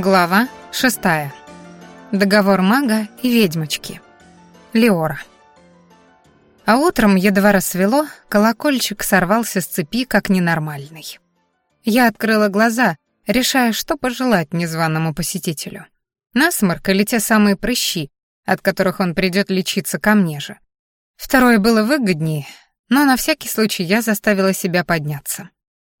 Глава шестая. Договор мага и ведьмочки. Леора. А утром, едва рассвело, колокольчик сорвался с цепи, как ненормальный. Я открыла глаза, решая, что пожелать незваному посетителю. Насморк или те самые прыщи, от которых он придет лечиться ко мне же. Второе было выгоднее, но на всякий случай я заставила себя подняться.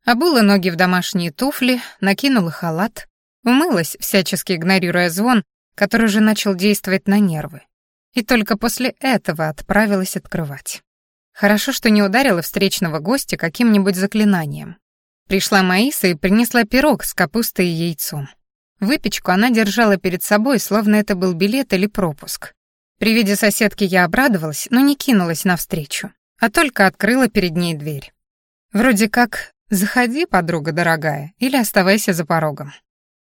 Обула ноги в домашние туфли, накинула халат, умылась, всячески игнорируя звон, который уже начал действовать на нервы. И только после этого отправилась открывать. Хорошо, что не ударила встречного гостя каким-нибудь заклинанием. Пришла Маиса и принесла пирог с капустой и яйцом. Выпечку она держала перед собой, словно это был билет или пропуск. При виде соседки я обрадовалась, но не кинулась навстречу, а только открыла перед ней дверь. Вроде как «Заходи, подруга дорогая, или оставайся за порогом».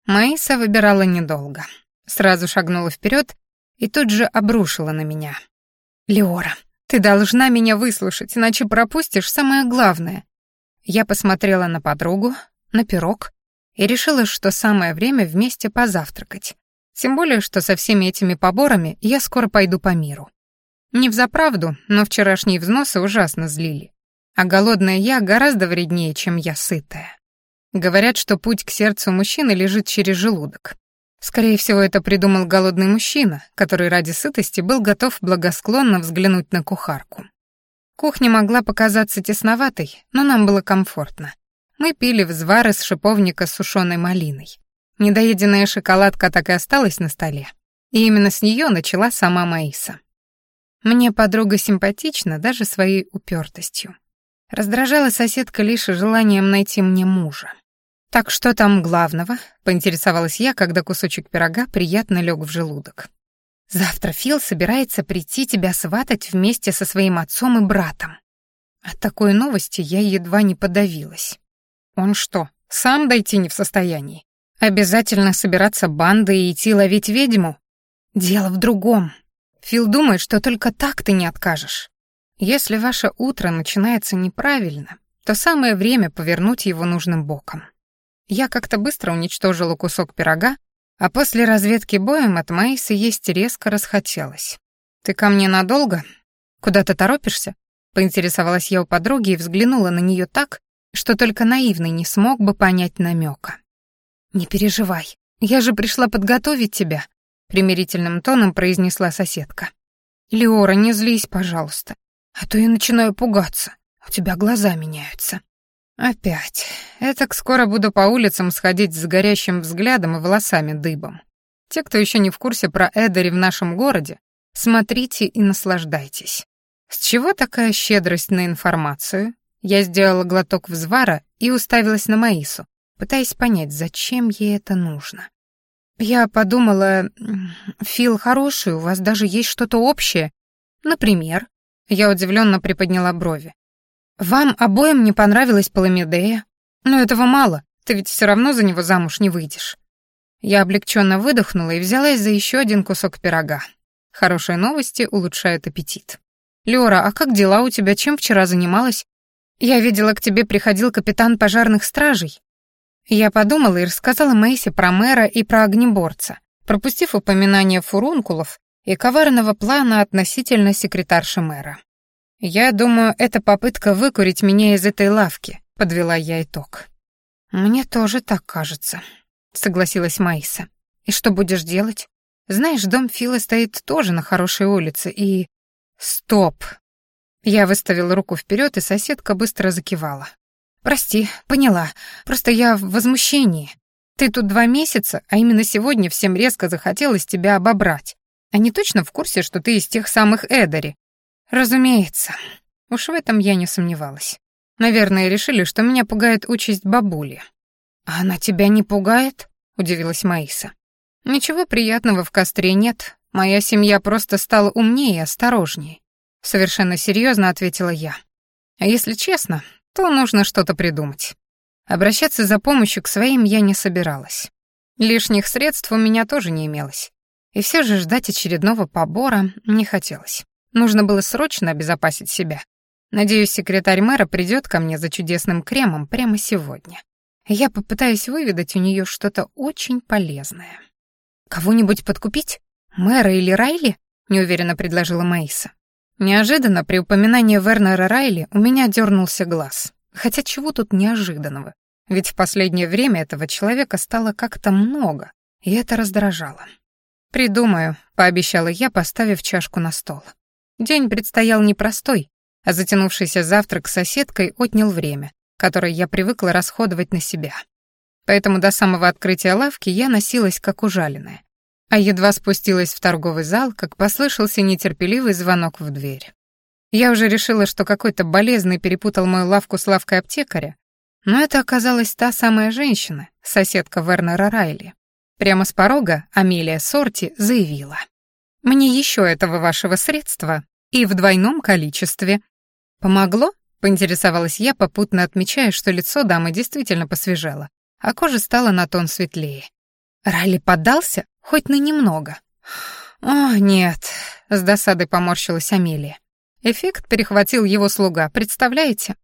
Маиса выбирала недолго. Сразу шагнула вперед и тут же обрушила на меня. «Леора, ты должна меня выслушать, иначе пропустишь самое главное». Я посмотрела на подругу, на пирог и решила, что самое время вместе позавтракать. Тем более, что со всеми этими поборами я скоро пойду по миру. Не взаправду, но вчерашние взносы ужасно злили. А голодная я гораздо вреднее, чем я сытая. Говорят, что путь к сердцу мужчины лежит через желудок. Скорее всего, это придумал голодный мужчина, который ради сытости был готов благосклонно взглянуть на кухарку. Кухня могла показаться тесноватой, но нам было комфортно. Мы пили взвар из шиповника с сушеной малиной. Недоеденная шоколадка так и осталась на столе. И именно с нее начала сама Маиса. Мне подруга симпатична даже своей упертостью. Раздражала соседка лишь желанием найти мне мужа. «Так что там главного?» — поинтересовалась я, когда кусочек пирога приятно лег в желудок. «Завтра Фил собирается прийти тебя сватать вместе со своим отцом и братом». От такой новости я едва не подавилась. Он что, сам дойти не в состоянии? Обязательно собираться бандой и идти ловить ведьму? Дело в другом. Фил думает, что только так ты не откажешь. Если ваше утро начинается неправильно, то самое время повернуть его нужным боком. Я как-то быстро уничтожила кусок пирога, а после разведки боем от Маисы есть резко расхотелось. «Ты ко мне надолго? Куда ты торопишься?» Поинтересовалась я у подруги и взглянула на нее так, что только наивный не смог бы понять намека. «Не переживай, я же пришла подготовить тебя», — примирительным тоном произнесла соседка. «Леора, не злись, пожалуйста. А то я начинаю пугаться. У тебя глаза меняются. Опять. Этак скоро буду по улицам сходить с горящим взглядом и волосами дыбом. Те, кто еще не в курсе про Эдери в нашем городе, смотрите и наслаждайтесь. С чего такая щедрость на информацию? Я сделала глоток взвара и уставилась на Маису, пытаясь понять, зачем ей это нужно. Я подумала, Фил хороший, у вас даже есть что-то общее. Например, я удивленно приподняла брови. «Вам обоим не понравилась Паламидея? Но этого мало, ты ведь все равно за него замуж не выйдешь». Я облегченно выдохнула и взялась за еще один кусок пирога. Хорошие новости улучшают аппетит. «Лёра, а как дела у тебя? Чем вчера занималась? Я видела, к тебе приходил капитан пожарных стражей». Я подумала и рассказала Мэйсе про мэра и про огнеборца, пропустив упоминание фурункулов и коварного плана относительно секретарши мэра. «Я думаю, это попытка выкурить меня из этой лавки», — подвела я итог. «Мне тоже так кажется», — согласилась Маиса. «И что будешь делать? Знаешь, дом Фила стоит тоже на хорошей улице, и...» «Стоп!» Я выставила руку вперед, и соседка быстро закивала. «Прости, поняла. Просто я в возмущении. Ты тут два месяца, а именно сегодня всем резко захотелось тебя обобрать. Они точно в курсе, что ты из тех самых Эдари? Разумеется. Уж в этом я не сомневалась. Наверное, решили, что меня пугает участь бабули. А она тебя не пугает? Удивилась Маиса. Ничего приятного в костре нет. Моя семья просто стала умнее и осторожнее. Совершенно серьезно ответила я. А если честно, то нужно что-то придумать. Обращаться за помощью к своим я не собиралась. Лишних средств у меня тоже не имелось. И все же ждать очередного побора не хотелось. Нужно было срочно обезопасить себя. Надеюсь, секретарь мэра придет ко мне за чудесным кремом прямо сегодня. Я попытаюсь выведать у нее что-то очень полезное. «Кого-нибудь подкупить? Мэра или Райли?» — неуверенно предложила Мейса. Неожиданно при упоминании Вернера Райли у меня дернулся глаз. Хотя чего тут неожиданного? Ведь в последнее время этого человека стало как-то много, и это раздражало. «Придумаю», — пообещала я, поставив чашку на стол. День предстоял непростой, а затянувшийся завтрак с соседкой отнял время, которое я привыкла расходовать на себя. Поэтому до самого открытия лавки я носилась как ужаленная. А едва спустилась в торговый зал, как послышался нетерпеливый звонок в дверь. Я уже решила, что какой-то болезный перепутал мою лавку с лавкой аптекаря, но это оказалась та самая женщина, соседка Вернера Райли. Прямо с порога Амелия Сорти заявила. «Мне еще этого вашего средства и в двойном количестве». «Помогло?» — поинтересовалась я, попутно отмечая, что лицо дамы действительно посвежело, а кожа стала на тон светлее. Райли поддался? Хоть на немного. «О, нет», — с досадой поморщилась Амелия. Эффект перехватил его слуга, представляете?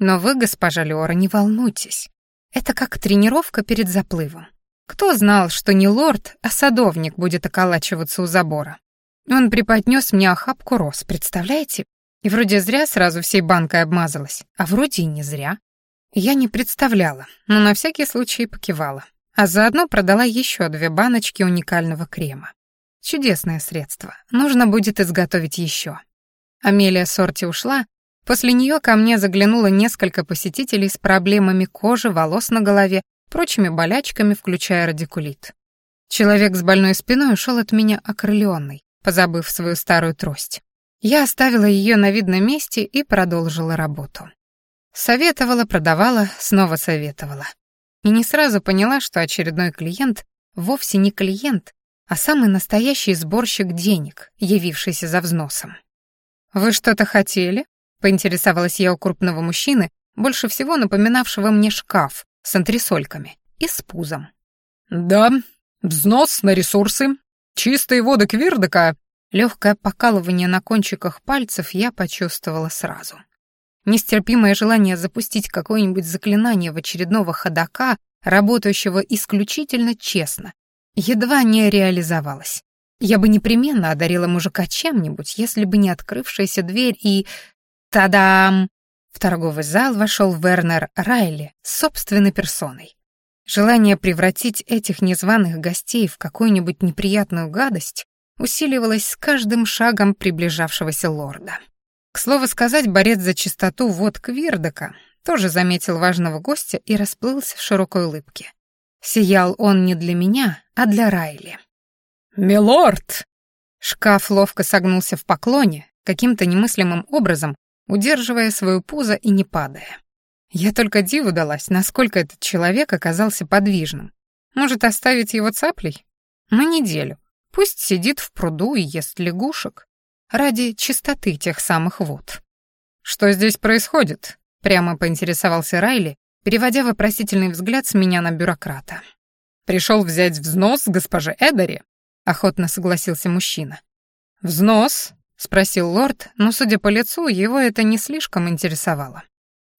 Но вы, госпожа Леора, не волнуйтесь. Это как тренировка перед заплывом. Кто знал, что не лорд, а садовник будет околачиваться у забора? Он преподнес мне охапку роз, представляете? И вроде зря сразу всей банкой обмазалась, а вроде и не зря. Я не представляла, но на всякий случай покивала а заодно продала еще две баночки уникального крема. Чудесное средство. Нужно будет изготовить еще. Амелия Сорти ушла. После нее ко мне заглянуло несколько посетителей с проблемами кожи, волос на голове, прочими болячками, включая радикулит. Человек с больной спиной ушел от меня окрыленный, позабыв свою старую трость. Я оставила ее на видном месте и продолжила работу. Советовала, продавала, снова советовала и не сразу поняла, что очередной клиент вовсе не клиент, а самый настоящий сборщик денег, явившийся за взносом. «Вы что-то хотели?» — поинтересовалась я у крупного мужчины, больше всего напоминавшего мне шкаф с антресольками и с пузом. «Да, взнос на ресурсы, чистые воды Квирдока». Легкое покалывание на кончиках пальцев я почувствовала сразу. Нестерпимое желание запустить какое-нибудь заклинание в очередного ходока, работающего исключительно честно, едва не реализовалось. Я бы непременно одарила мужика чем-нибудь, если бы не открывшаяся дверь и... Тадам! В торговый зал вошел Вернер Райли собственной персоной. Желание превратить этих незваных гостей в какую-нибудь неприятную гадость усиливалось с каждым шагом приближавшегося лорда. К слову сказать, борец за чистоту вод Квирдока тоже заметил важного гостя и расплылся в широкой улыбке. Сиял он не для меня, а для Райли. «Милорд!» Шкаф ловко согнулся в поклоне, каким-то немыслимым образом, удерживая свою пузо и не падая. Я только диву далась, насколько этот человек оказался подвижным. Может, оставить его цаплей? На неделю. Пусть сидит в пруду и ест лягушек ради чистоты тех самых вод. «Что здесь происходит?» — прямо поинтересовался Райли, переводя вопросительный взгляд с меня на бюрократа. «Пришел взять взнос госпоже Эдери?» — охотно согласился мужчина. «Взнос?» — спросил лорд, но, судя по лицу, его это не слишком интересовало.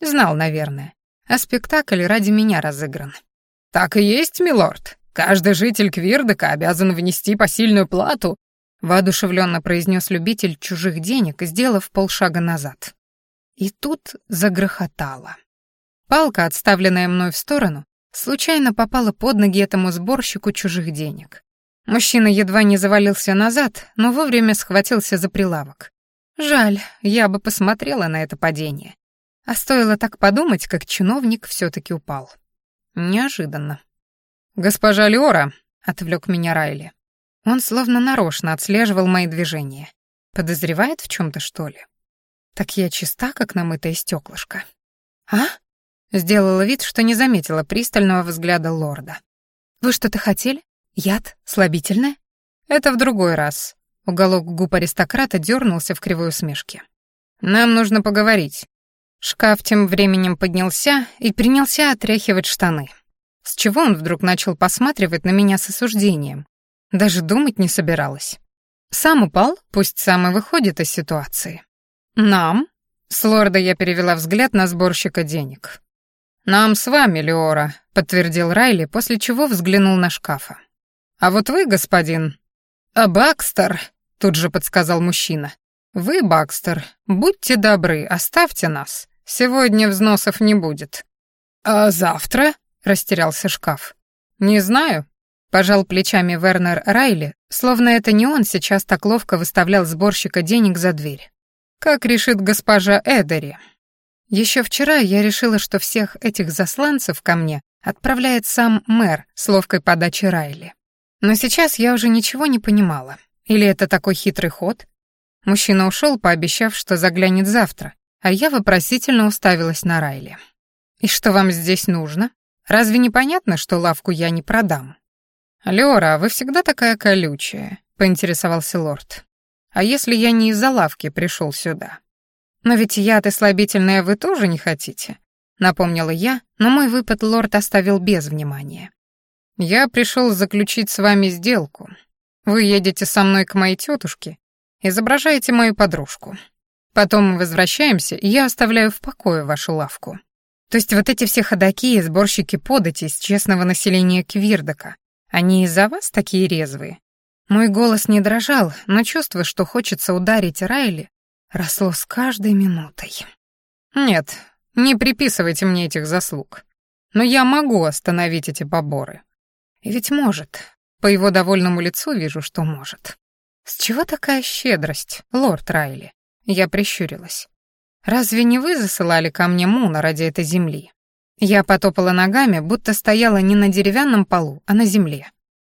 Знал, наверное. А спектакль ради меня разыгран. «Так и есть, милорд. Каждый житель Квирдека обязан внести посильную плату воодушевленно произнес любитель чужих денег, сделав полшага назад. И тут загрохотало. Палка, отставленная мной в сторону, случайно попала под ноги этому сборщику чужих денег. Мужчина едва не завалился назад, но вовремя схватился за прилавок. Жаль, я бы посмотрела на это падение. А стоило так подумать, как чиновник все таки упал. Неожиданно. «Госпожа Леора», — отвлек меня Райли, он словно нарочно отслеживал мои движения. Подозревает в чем-то, что ли? Так я чиста, как намытое стеклышко. А? Сделала вид, что не заметила пристального взгляда лорда. Вы что-то хотели? Яд? Слабительное? Это в другой раз. Уголок губ аристократа дернулся в кривой усмешке. Нам нужно поговорить. Шкаф тем временем поднялся и принялся отряхивать штаны. С чего он вдруг начал посматривать на меня с осуждением, даже думать не собиралась. Сам упал, пусть сам и выходит из ситуации. Нам? С лорда я перевела взгляд на сборщика денег. Нам с вами, Леора, подтвердил Райли, после чего взглянул на шкафа. «А вот вы, господин...» «А Бакстер», — тут же подсказал мужчина. «Вы, Бакстер, будьте добры, оставьте нас. Сегодня взносов не будет». «А завтра?» — растерялся шкаф. «Не знаю», — пожал плечами Вернер Райли, словно это не он сейчас так ловко выставлял сборщика денег за дверь. «Как решит госпожа Эдери». Еще вчера я решила, что всех этих засланцев ко мне отправляет сам мэр с ловкой подачи Райли. Но сейчас я уже ничего не понимала. Или это такой хитрый ход? Мужчина ушел, пообещав, что заглянет завтра, а я вопросительно уставилась на Райли. «И что вам здесь нужно? Разве не понятно, что лавку я не продам?» «Леора, вы всегда такая колючая», — поинтересовался лорд. «А если я не из-за лавки пришел сюда?» «Но ведь яд и слабительное вы тоже не хотите?» — напомнила я, но мой выпад лорд оставил без внимания. «Я пришел заключить с вами сделку. Вы едете со мной к моей тетушке, изображаете мою подружку. Потом мы возвращаемся, и я оставляю в покое вашу лавку. То есть вот эти все ходаки и сборщики подати из честного населения Квирдока, они из-за вас такие резвые?» Мой голос не дрожал, но чувство, что хочется ударить Райли, росло с каждой минутой. Нет, не приписывайте мне этих заслуг. Но я могу остановить эти поборы. И ведь может. По его довольному лицу вижу, что может. С чего такая щедрость, лорд Райли? Я прищурилась. Разве не вы засылали ко мне Муна ради этой земли? Я потопала ногами, будто стояла не на деревянном полу, а на земле.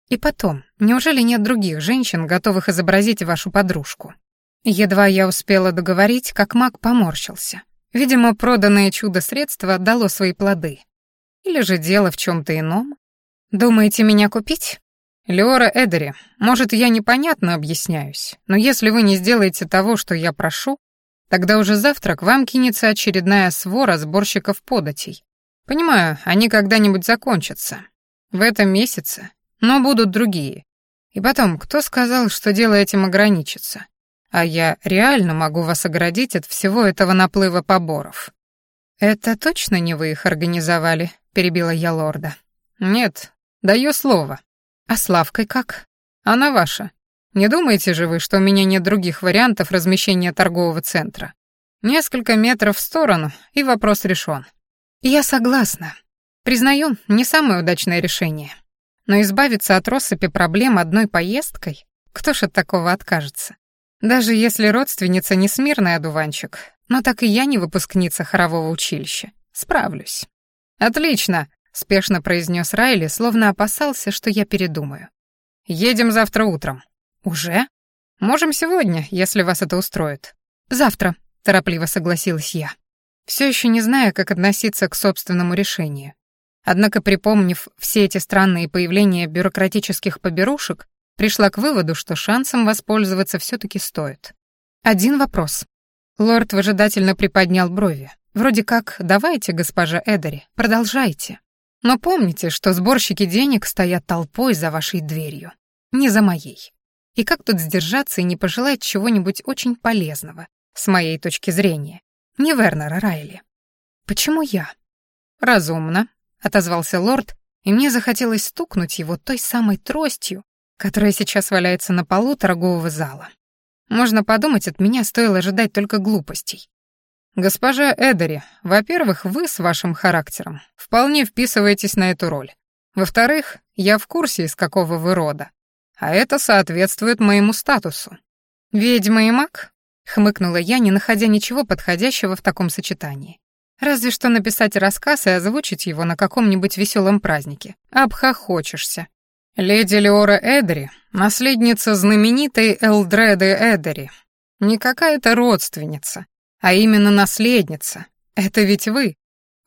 И потом, неужели нет других женщин, готовых изобразить вашу подружку? Едва я успела договорить, как маг поморщился. Видимо, проданное чудо-средство дало свои плоды. Или же дело в чем то ином? Думаете меня купить? Леора Эдери, может, я непонятно объясняюсь, но если вы не сделаете того, что я прошу, тогда уже завтра к вам кинется очередная свора сборщиков податей. Понимаю, они когда-нибудь закончатся. В этом месяце, но будут другие. И потом, кто сказал, что дело этим ограничится? а я реально могу вас оградить от всего этого наплыва поборов». «Это точно не вы их организовали?» — перебила я лорда. «Нет, даю слово. А с лавкой как? Она ваша. Не думаете же вы, что у меня нет других вариантов размещения торгового центра? Несколько метров в сторону, и вопрос решен. Я согласна. Признаю, не самое удачное решение. Но избавиться от россыпи проблем одной поездкой? Кто ж от такого откажется? Даже если родственница не смирный одуванчик, но так и я не выпускница хорового училища. Справлюсь. Отлично, спешно произнес Райли, словно опасался, что я передумаю. Едем завтра утром. Уже? Можем сегодня, если вас это устроит. Завтра, торопливо согласилась я. Все еще не зная, как относиться к собственному решению. Однако, припомнив все эти странные появления бюрократических поберушек, пришла к выводу, что шансом воспользоваться все таки стоит. Один вопрос. Лорд выжидательно приподнял брови. Вроде как «давайте, госпожа Эдери, продолжайте». Но помните, что сборщики денег стоят толпой за вашей дверью, не за моей. И как тут сдержаться и не пожелать чего-нибудь очень полезного, с моей точки зрения? Не Вернера Райли. Почему я? Разумно, отозвался лорд, и мне захотелось стукнуть его той самой тростью, которая сейчас валяется на полу торгового зала. Можно подумать, от меня стоило ожидать только глупостей. Госпожа Эдери, во-первых, вы с вашим характером вполне вписываетесь на эту роль. Во-вторых, я в курсе, из какого вы рода. А это соответствует моему статусу. Ведьма и маг? Хмыкнула я, не находя ничего подходящего в таком сочетании. Разве что написать рассказ и озвучить его на каком-нибудь веселом празднике. Обхохочешься. Леди Леора Эдери, наследница знаменитой Элдреды Эдери. Не какая-то родственница, а именно наследница. Это ведь вы.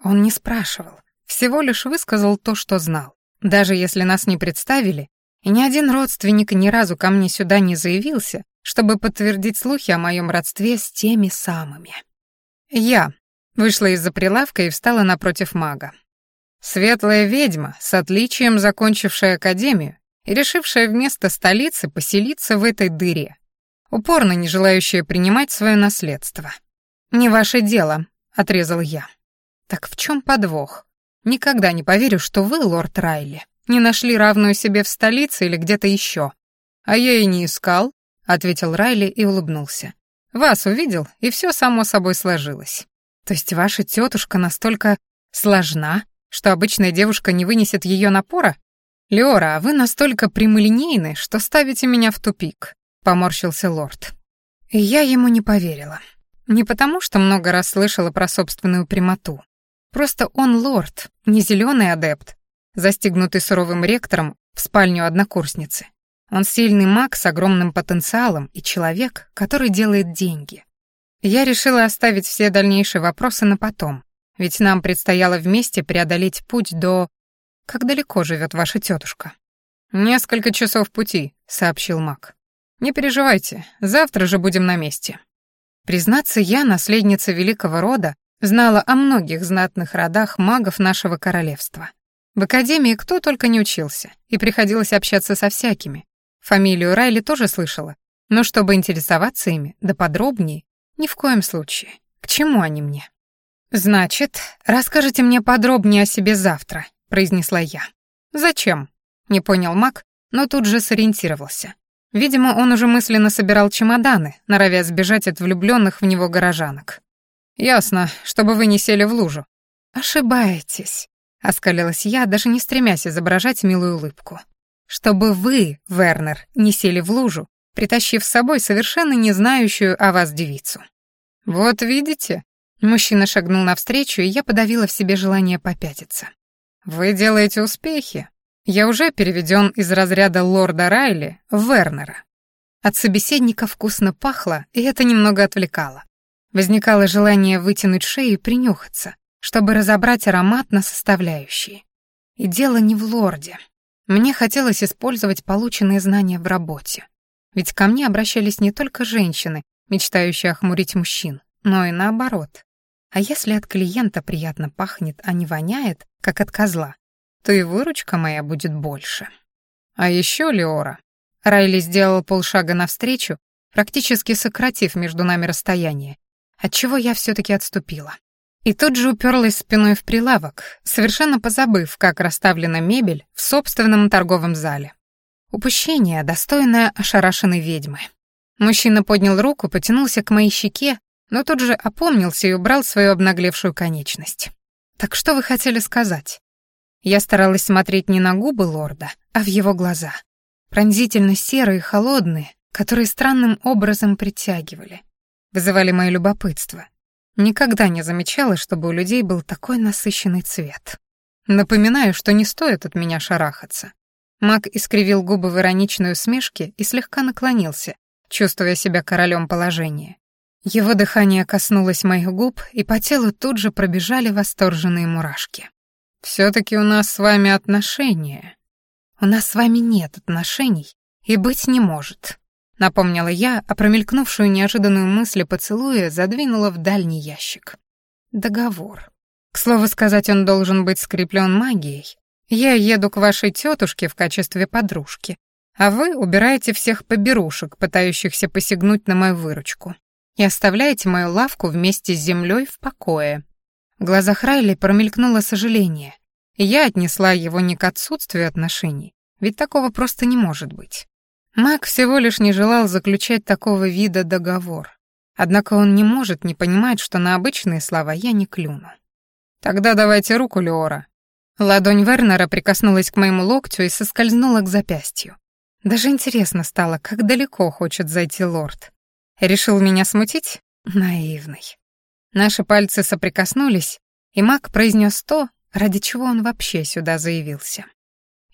Он не спрашивал, всего лишь высказал то, что знал. Даже если нас не представили, и ни один родственник ни разу ко мне сюда не заявился, чтобы подтвердить слухи о моем родстве с теми самыми. Я вышла из-за прилавка и встала напротив мага. Светлая ведьма, с отличием закончившая академию и решившая вместо столицы поселиться в этой дыре, упорно не желающая принимать свое наследство. «Не ваше дело», — отрезал я. «Так в чем подвох? Никогда не поверю, что вы, лорд Райли, не нашли равную себе в столице или где-то еще. А я и не искал, ответил Райли и улыбнулся. Вас увидел, и все само собой сложилось. То есть ваша тетушка настолько сложна, что обычная девушка не вынесет ее напора? Леора, а вы настолько прямолинейны, что ставите меня в тупик, поморщился лорд. И я ему не поверила. Не потому, что много раз слышала про собственную прямоту. Просто он лорд, не зеленый адепт, застигнутый суровым ректором в спальню однокурсницы. Он сильный маг с огромным потенциалом и человек, который делает деньги. Я решила оставить все дальнейшие вопросы на потом, ведь нам предстояло вместе преодолеть путь до... Как далеко живет ваша тетушка? «Несколько часов пути», — сообщил маг. «Не переживайте, завтра же будем на месте». Признаться, я, наследница великого рода, знала о многих знатных родах магов нашего королевства. В академии кто только не учился, и приходилось общаться со всякими. Фамилию Райли тоже слышала, но чтобы интересоваться ими, да подробнее, ни в коем случае. К чему они мне? «Значит, расскажите мне подробнее о себе завтра», — произнесла я. «Зачем?» — не понял маг, но тут же сориентировался. Видимо, он уже мысленно собирал чемоданы, норовя сбежать от влюбленных в него горожанок. «Ясно, чтобы вы не сели в лужу». «Ошибаетесь», — оскалилась я, даже не стремясь изображать милую улыбку. «Чтобы вы, Вернер, не сели в лужу, притащив с собой совершенно не знающую о вас девицу». «Вот видите?» Мужчина шагнул навстречу, и я подавила в себе желание попятиться. «Вы делаете успехи. Я уже переведен из разряда лорда Райли в Вернера». От собеседника вкусно пахло, и это немного отвлекало. Возникало желание вытянуть шею и принюхаться, чтобы разобрать аромат на составляющие. И дело не в лорде. Мне хотелось использовать полученные знания в работе. Ведь ко мне обращались не только женщины, мечтающие охмурить мужчин, но и наоборот. А если от клиента приятно пахнет, а не воняет, как от козла, то и выручка моя будет больше. А еще Леора. Райли сделал полшага навстречу, практически сократив между нами расстояние, отчего я все таки отступила. И тут же уперлась спиной в прилавок, совершенно позабыв, как расставлена мебель в собственном торговом зале. Упущение, достойное ошарашенной ведьмы. Мужчина поднял руку, потянулся к моей щеке, но тут же опомнился и убрал свою обнаглевшую конечность. «Так что вы хотели сказать?» Я старалась смотреть не на губы лорда, а в его глаза. Пронзительно серые, холодные, которые странным образом притягивали вызывали мое любопытство. Никогда не замечала, чтобы у людей был такой насыщенный цвет. Напоминаю, что не стоит от меня шарахаться. Мак искривил губы в ироничной усмешке и слегка наклонился, чувствуя себя королем положения. Его дыхание коснулось моих губ, и по телу тут же пробежали восторженные мурашки. «Все-таки у нас с вами отношения». «У нас с вами нет отношений и быть не может», напомнила я, а промелькнувшую неожиданную мысль поцелуя задвинула в дальний ящик. Договор. К слову сказать, он должен быть скреплен магией. Я еду к вашей тетушке в качестве подружки, а вы убираете всех поберушек, пытающихся посягнуть на мою выручку, и оставляете мою лавку вместе с землей в покое. В глазах Райли промелькнуло сожаление, и я отнесла его не к отсутствию отношений, ведь такого просто не может быть. Мак всего лишь не желал заключать такого вида договор. Однако он не может не понимать, что на обычные слова я не клюну. «Тогда давайте руку, Леора». Ладонь Вернера прикоснулась к моему локтю и соскользнула к запястью. Даже интересно стало, как далеко хочет зайти лорд. Решил меня смутить? Наивный. Наши пальцы соприкоснулись, и маг произнес то, ради чего он вообще сюда заявился.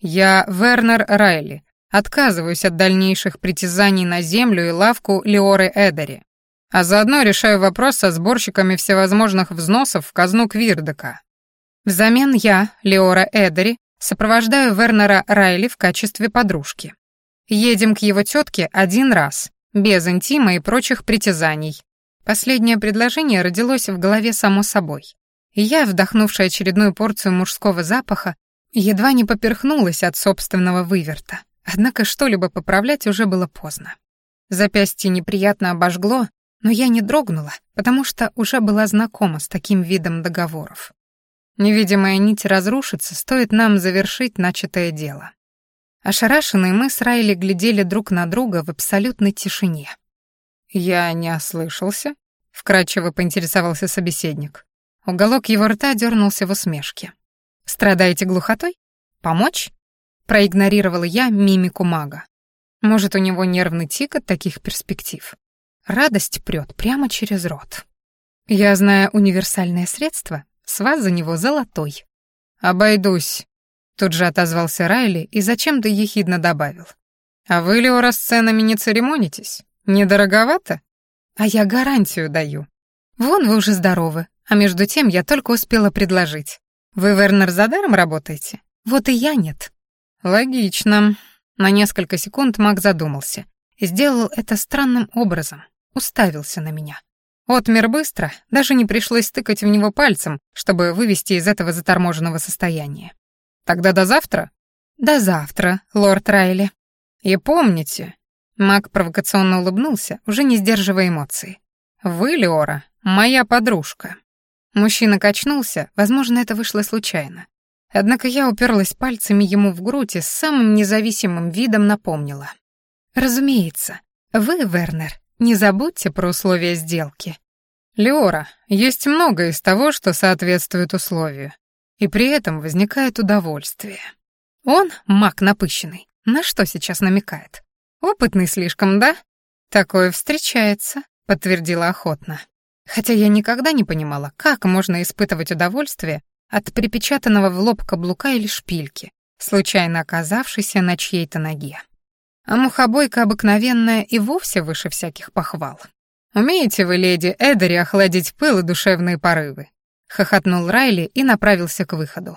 «Я Вернер Райли, Отказываюсь от дальнейших притязаний на землю и лавку Леоры Эдери, а заодно решаю вопрос со сборщиками всевозможных взносов в казну Квирдека. Взамен я, Леора Эдери, сопровождаю Вернера Райли в качестве подружки. Едем к его тетке один раз, без интима и прочих притязаний. Последнее предложение родилось в голове само собой. И я, вдохнувшая очередную порцию мужского запаха, едва не поперхнулась от собственного выверта. Однако что-либо поправлять уже было поздно. Запястье неприятно обожгло, но я не дрогнула, потому что уже была знакома с таким видом договоров. Невидимая нить разрушится, стоит нам завершить начатое дело. Ошарашенные мы с Райли глядели друг на друга в абсолютной тишине. «Я не ослышался?» — вкратчиво поинтересовался собеседник. Уголок его рта дернулся в усмешке. «Страдаете глухотой? Помочь?» Проигнорировала я мимику мага. Может, у него нервный тик от таких перспектив. Радость прет прямо через рот. Я знаю универсальное средство, с вас за него золотой. «Обойдусь», — тут же отозвался Райли и зачем-то ехидно добавил. «А вы, Леора, с ценами не церемонитесь? Недороговато?» «А я гарантию даю. Вон вы уже здоровы, а между тем я только успела предложить. Вы, Вернер, за даром работаете? Вот и я нет». «Логично». На несколько секунд Мак задумался сделал это странным образом, уставился на меня. Отмер быстро, даже не пришлось тыкать в него пальцем, чтобы вывести из этого заторможенного состояния. «Тогда до завтра?» «До завтра, лорд Райли». «И помните...» Мак провокационно улыбнулся, уже не сдерживая эмоций. «Вы, Леора, моя подружка». Мужчина качнулся, возможно, это вышло случайно. Однако я уперлась пальцами ему в грудь и с самым независимым видом напомнила. «Разумеется, вы, Вернер, не забудьте про условия сделки». «Леора, есть многое из того, что соответствует условию, и при этом возникает удовольствие». Он, маг напыщенный, на что сейчас намекает? Опытный слишком, да? Такое встречается, подтвердила охотно. Хотя я никогда не понимала, как можно испытывать удовольствие от припечатанного в лоб каблука или шпильки, случайно оказавшейся на чьей-то ноге. А мухобойка обыкновенная и вовсе выше всяких похвал. «Умеете вы, леди Эдери, охладить пыл и душевные порывы?» — хохотнул Райли и направился к выходу.